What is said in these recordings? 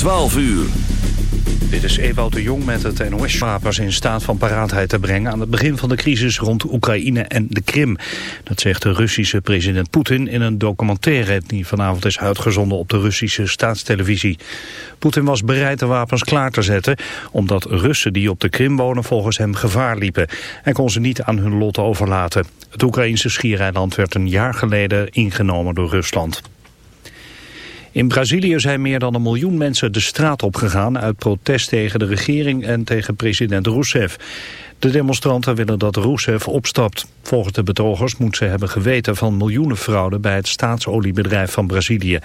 12 uur. Dit is Ewout de Jong met het NOS-wapens in staat van paraatheid te brengen... aan het begin van de crisis rond Oekraïne en de Krim. Dat zegt de Russische president Poetin in een documentaire... die vanavond is uitgezonden op de Russische staatstelevisie. Poetin was bereid de wapens klaar te zetten... omdat Russen die op de Krim wonen volgens hem gevaar liepen. en kon ze niet aan hun lot overlaten. Het Oekraïnse schiereiland werd een jaar geleden ingenomen door Rusland. In Brazilië zijn meer dan een miljoen mensen de straat opgegaan uit protest tegen de regering en tegen president Rousseff. De demonstranten willen dat Rousseff opstapt. Volgens de betogers moet ze hebben geweten van miljoenen fraude bij het staatsoliebedrijf van Brazilië.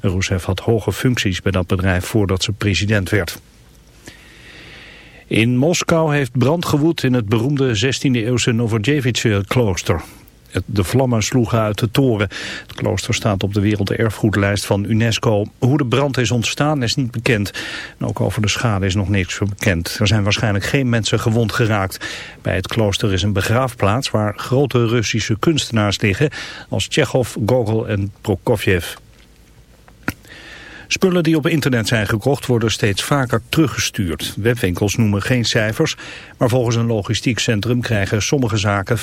Rousseff had hoge functies bij dat bedrijf voordat ze president werd. In Moskou heeft brand gewoed in het beroemde 16e-eeuwse Novojevich-klooster. De vlammen sloegen uit de toren. Het klooster staat op de werelderfgoedlijst van UNESCO. Hoe de brand is ontstaan is niet bekend. En ook over de schade is nog niks bekend. Er zijn waarschijnlijk geen mensen gewond geraakt. Bij het klooster is een begraafplaats waar grote Russische kunstenaars liggen... als Tsjechov, Gogol en Prokofjev. Spullen die op internet zijn gekocht worden steeds vaker teruggestuurd. Webwinkels noemen geen cijfers, maar volgens een logistiek centrum krijgen sommige zaken 50%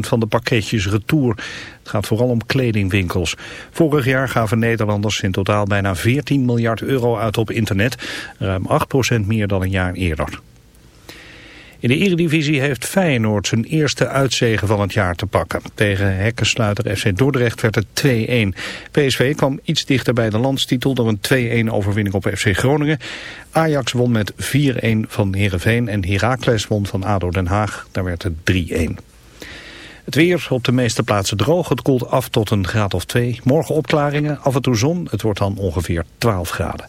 van de pakketjes retour. Het gaat vooral om kledingwinkels. Vorig jaar gaven Nederlanders in totaal bijna 14 miljard euro uit op internet, ruim 8% meer dan een jaar eerder. In de Eredivisie heeft Feyenoord zijn eerste uitzegen van het jaar te pakken. Tegen hekkensluiter FC Dordrecht werd het 2-1. PSV kwam iets dichter bij de landstitel door een 2-1 overwinning op FC Groningen. Ajax won met 4-1 van Heerenveen en Heracles won van ADO Den Haag. Daar werd het 3-1. Het weer op de meeste plaatsen droog. Het koelt af tot een graad of 2. Morgen opklaringen, af en toe zon. Het wordt dan ongeveer 12 graden.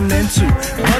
one and two.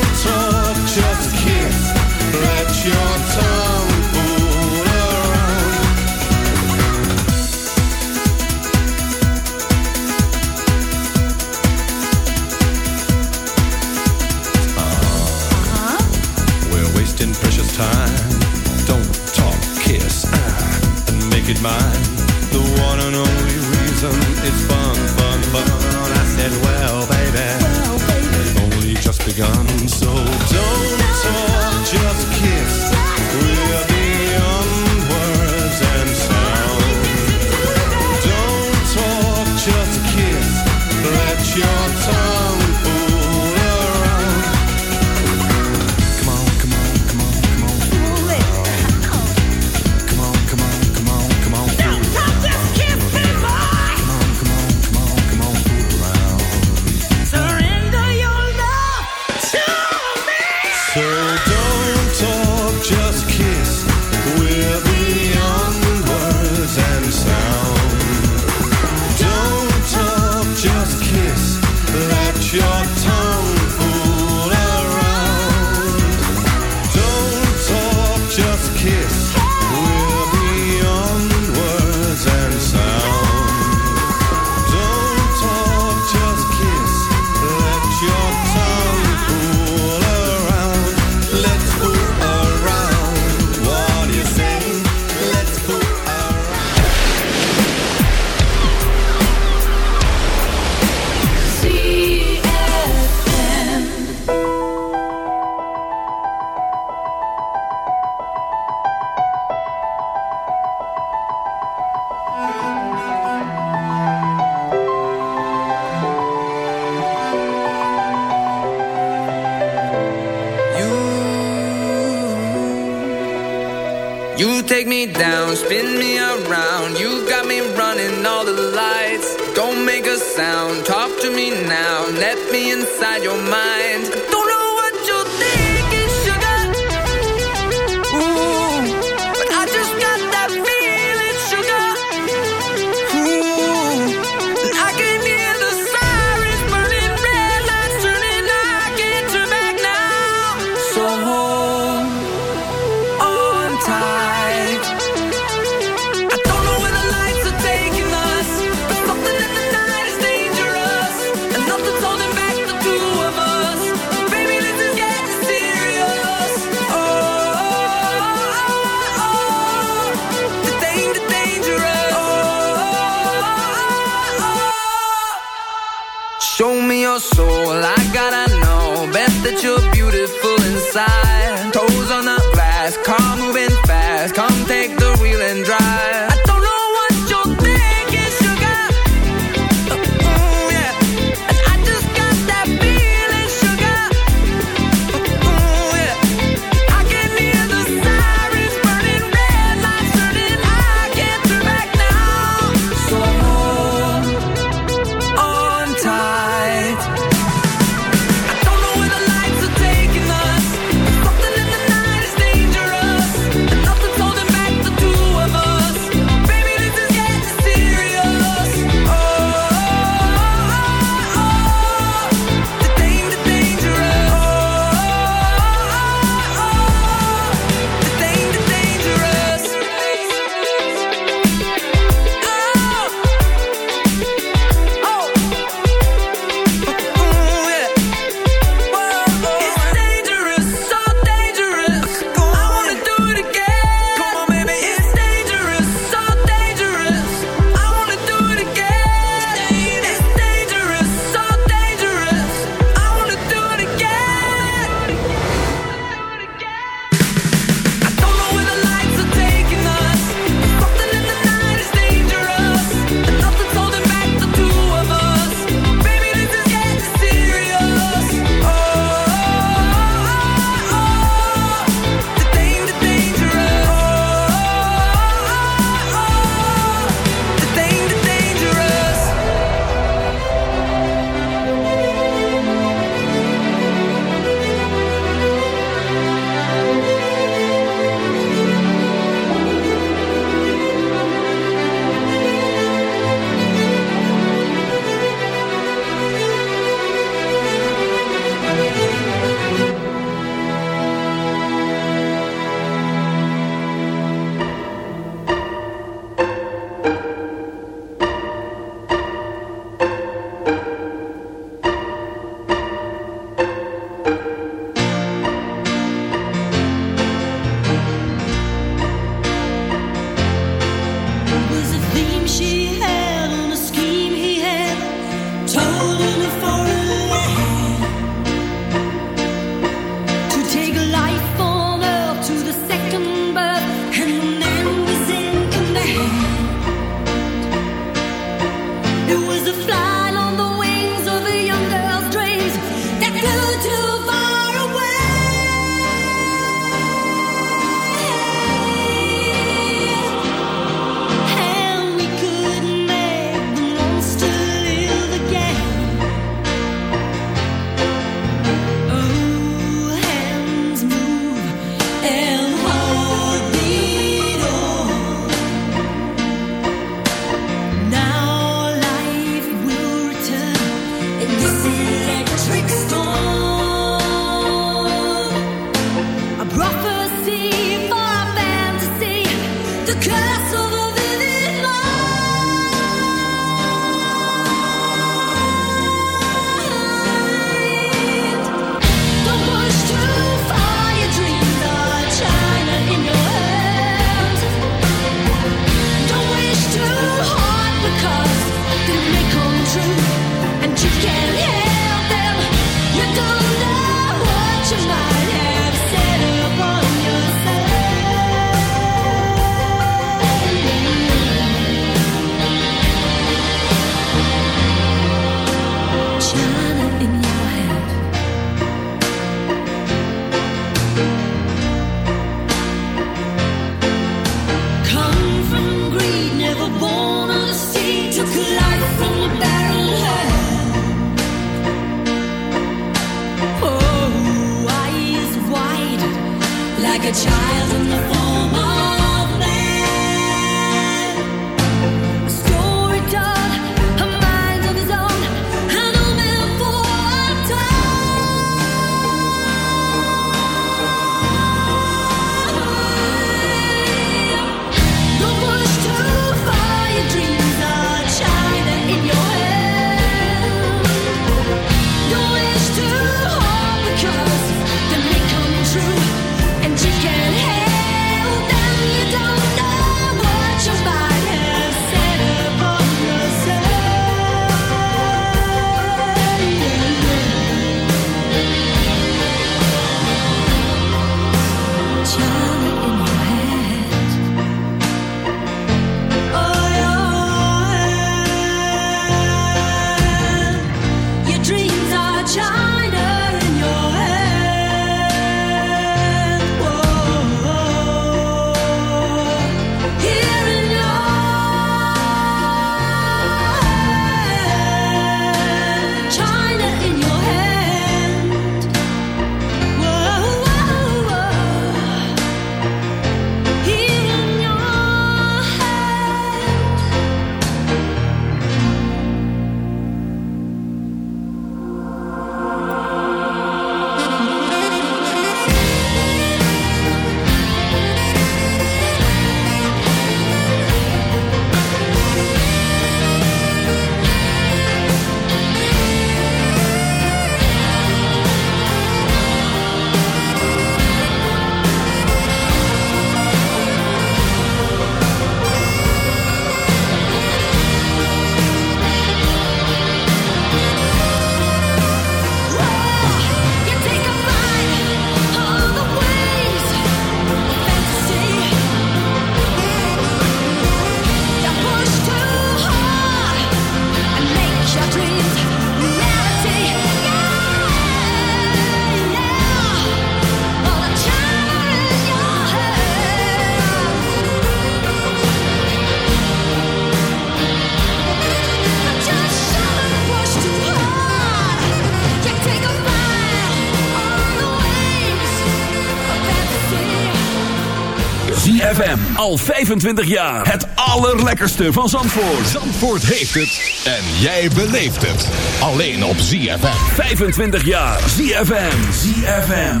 Al 25 jaar. Het allerlekkerste van Zandvoort. Zandvoort heeft het. En jij beleeft het. Alleen op ZFM. 25 jaar. ZFM. ZFM.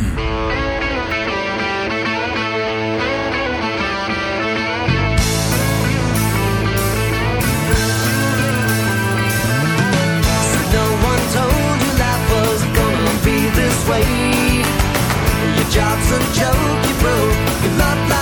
No one told you life was gonna be this way. Your job's a joke, you broke. Your love life's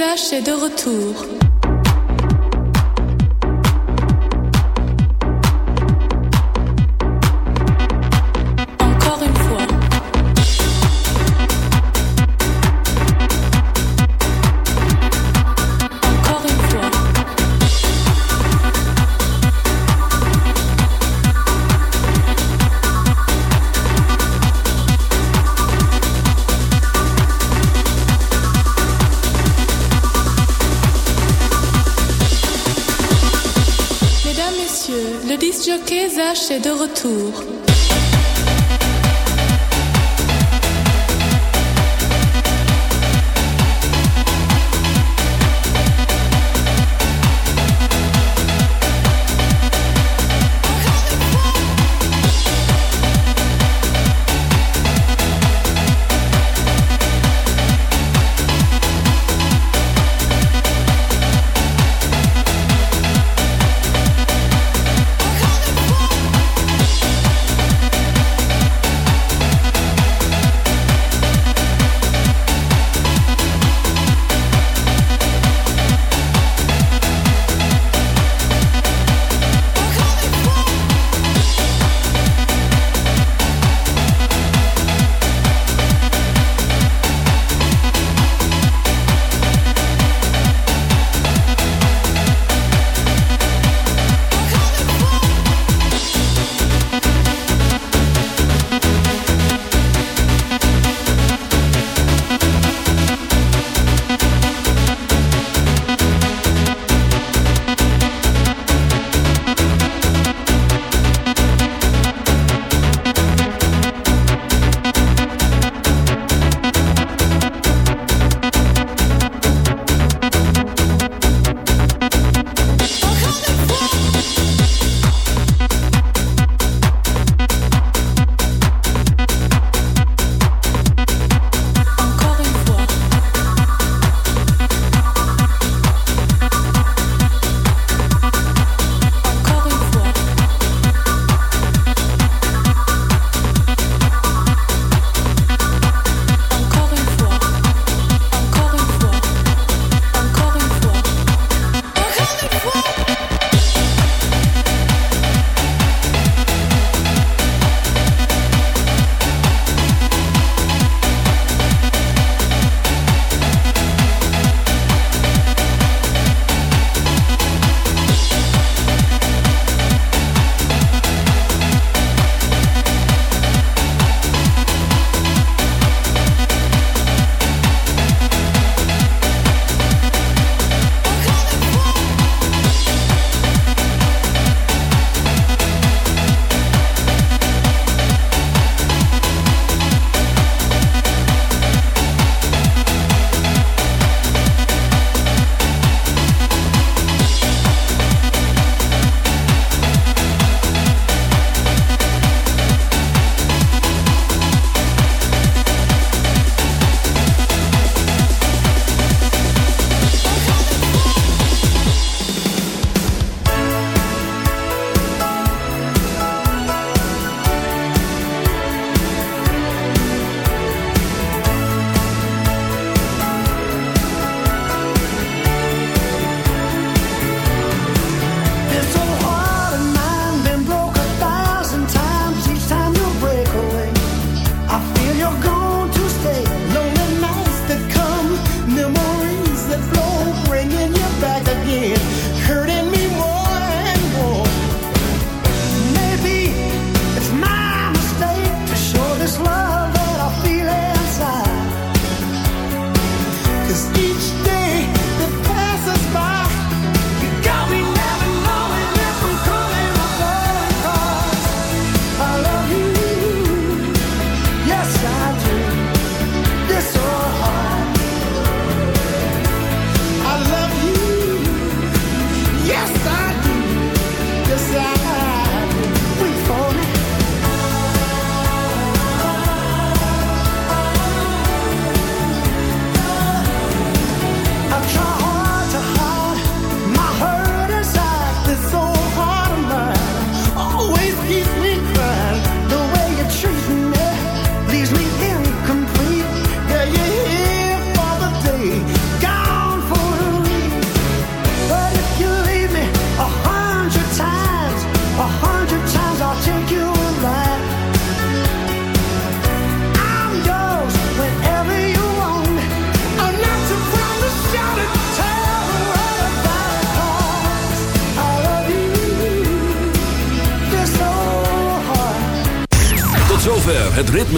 Zach est de retour. Zach est de retour.